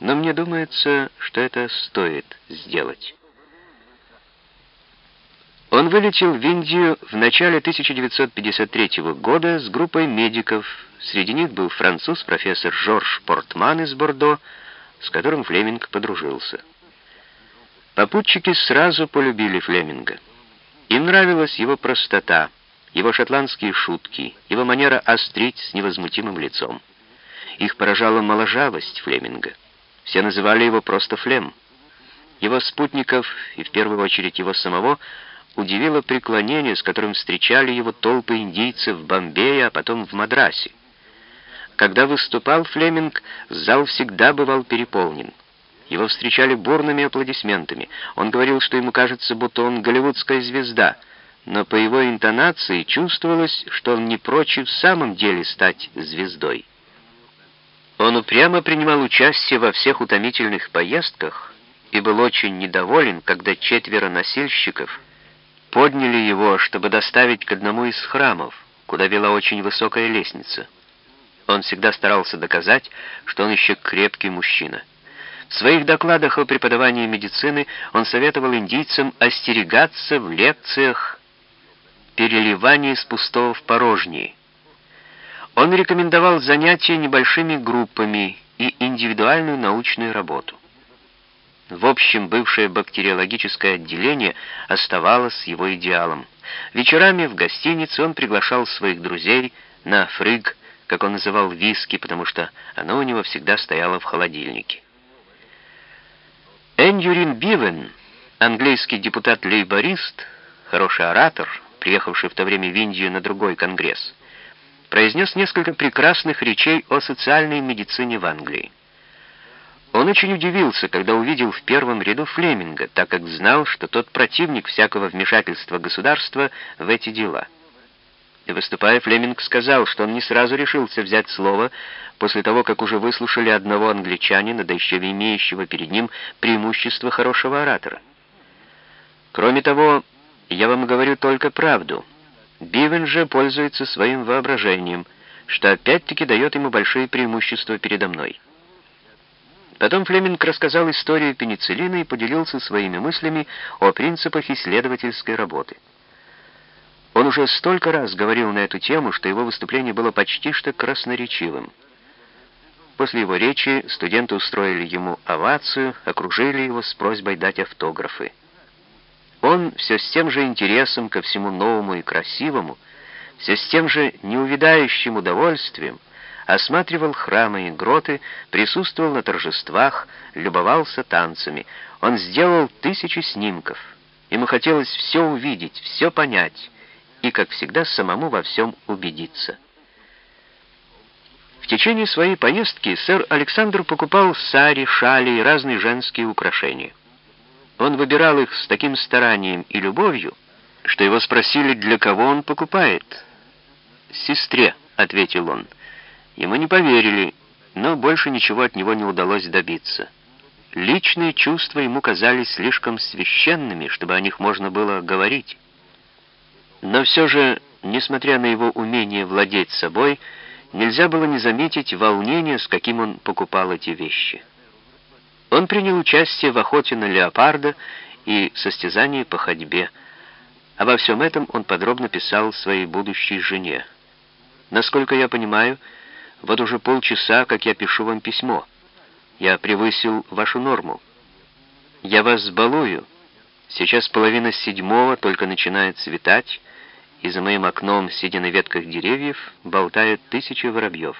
но мне думается, что это стоит сделать. Он вылетел в Индию в начале 1953 года с группой медиков. Среди них был француз профессор Жорж Портман из Бордо, с которым Флеминг подружился. Попутчики сразу полюбили Флеминга. Им нравилась его простота, его шотландские шутки, его манера острить с невозмутимым лицом. Их поражала моложавость Флеминга. Все называли его просто Флем. Его спутников, и в первую очередь его самого, удивило преклонение, с которым встречали его толпы индийцев в Бомбее, а потом в Мадрасе. Когда выступал Флеминг, зал всегда бывал переполнен. Его встречали бурными аплодисментами. Он говорил, что ему кажется, будто он голливудская звезда, но по его интонации чувствовалось, что он не прочь в самом деле стать звездой. Он упрямо принимал участие во всех утомительных поездках и был очень недоволен, когда четверо носильщиков подняли его, чтобы доставить к одному из храмов, куда вела очень высокая лестница. Он всегда старался доказать, что он еще крепкий мужчина. В своих докладах о преподавании медицины он советовал индийцам остерегаться в лекциях переливания из пустого в порожнее. Он рекомендовал занятия небольшими группами и индивидуальную научную работу. В общем, бывшее бактериологическое отделение оставалось его идеалом. Вечерами в гостинице он приглашал своих друзей на фрыг, как он называл виски, потому что оно у него всегда стояло в холодильнике. Эньюрин Бивен, английский депутат-лейборист, хороший оратор, приехавший в то время в Индию на другой конгресс, произнес несколько прекрасных речей о социальной медицине в Англии. Он очень удивился, когда увидел в первом ряду Флеминга, так как знал, что тот противник всякого вмешательства государства в эти дела. И выступая, Флеминг сказал, что он не сразу решился взять слово после того, как уже выслушали одного англичанина, да еще имеющего перед ним преимущество хорошего оратора. Кроме того, я вам говорю только правду. Бивен же пользуется своим воображением, что опять-таки дает ему большие преимущества передо мной. Потом Флеминг рассказал историю пенициллина и поделился своими мыслями о принципах исследовательской работы. Он уже столько раз говорил на эту тему, что его выступление было почти что красноречивым. После его речи студенты устроили ему овацию, окружили его с просьбой дать автографы. Он все с тем же интересом ко всему новому и красивому, все с тем же неувидающим удовольствием, осматривал храмы и гроты, присутствовал на торжествах, любовался танцами. Он сделал тысячи снимков. Ему хотелось все увидеть, все понять и, как всегда, самому во всем убедиться. В течение своей поездки сэр Александр покупал сари, шали и разные женские украшения. Он выбирал их с таким старанием и любовью, что его спросили, для кого он покупает. «Сестре», — ответил он, — Ему не поверили, но больше ничего от него не удалось добиться. Личные чувства ему казались слишком священными, чтобы о них можно было говорить. Но все же, несмотря на его умение владеть собой, нельзя было не заметить волнение, с каким он покупал эти вещи. Он принял участие в охоте на леопарда и состязании по ходьбе. Обо всем этом он подробно писал своей будущей жене. Насколько я понимаю, вот уже полчаса, как я пишу вам письмо. Я превысил вашу норму. Я вас сбалую. Сейчас половина седьмого, только начинает светать, и за моим окном, сидя на ветках деревьев, болтают тысячи воробьев.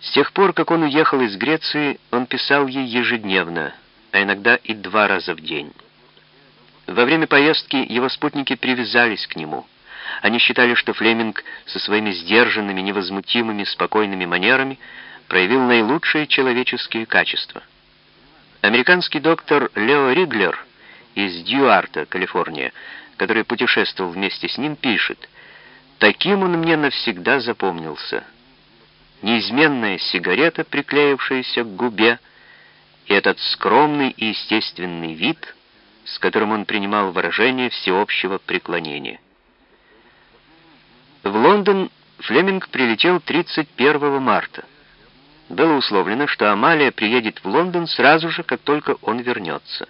С тех пор, как он уехал из Греции, он писал ей ежедневно, а иногда и два раза в день. Во время поездки его спутники привязались к нему — они считали, что Флеминг со своими сдержанными, невозмутимыми, спокойными манерами проявил наилучшие человеческие качества. Американский доктор Лео Риглер из Дьюарта, Калифорния, который путешествовал вместе с ним, пишет, «Таким он мне навсегда запомнился. Неизменная сигарета, приклеившаяся к губе, и этот скромный и естественный вид, с которым он принимал выражение всеобщего преклонения». В Лондон Флеминг прилетел 31 марта. было условлено, что Амалия приедет в Лондон сразу же, как только он вернется.